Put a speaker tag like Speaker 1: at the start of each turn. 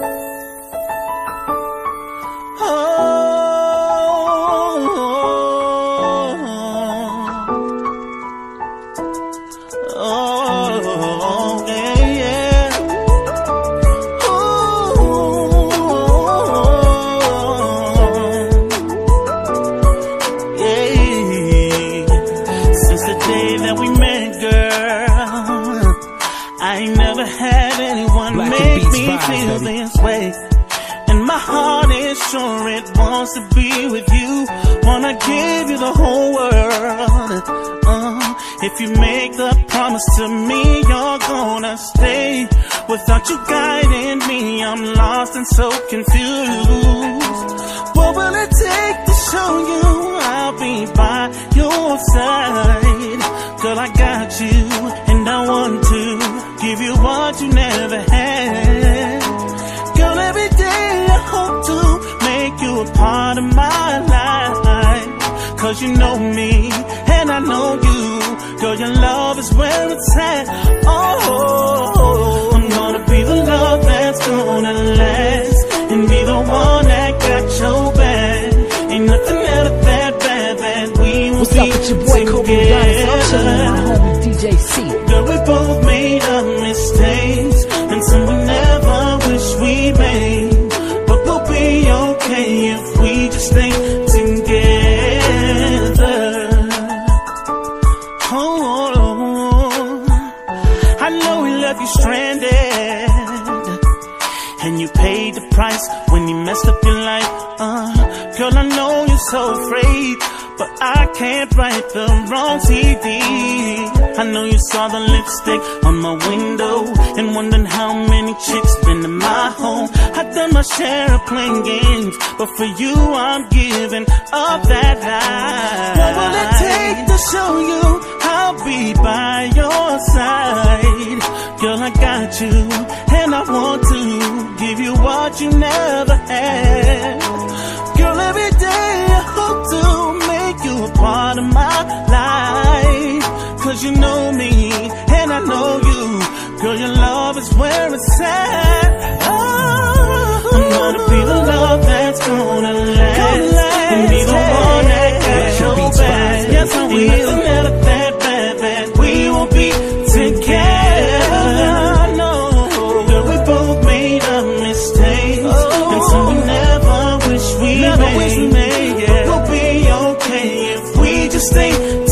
Speaker 1: Oh,
Speaker 2: And
Speaker 1: my heart is sure it wants to be with you. Wanna give you the whole world. Uh, if you make the promise to me, you're gonna stay. Without you guiding me, I'm lost and so confused. What will it take to show you I'll be by your side? Girl, I part of my life. Cause you know me, and I know you. Girl, your love is where it's at. Oh, I'm gonna be the love that's gonna last. And be the one that got your back. Ain't nothing ever that bad that we will
Speaker 2: What's up with your boy Kobe Giannis? I'm chilling
Speaker 1: and you paid the price when you messed up your life. Uh, girl, I know you're so afraid, but I can't write the wrong CD. I know you saw the lipstick on my window and wondering how many chicks been in my home. I've done my share of playing games, but for you I'm giving up that life. What will it take to show you I'll be by your side? Girl, I got you, and I want to give you what you never had. Girl, every day I hope to make you a part of my life. Cause you know me, and I know you. Girl, your love is where it's at. this thing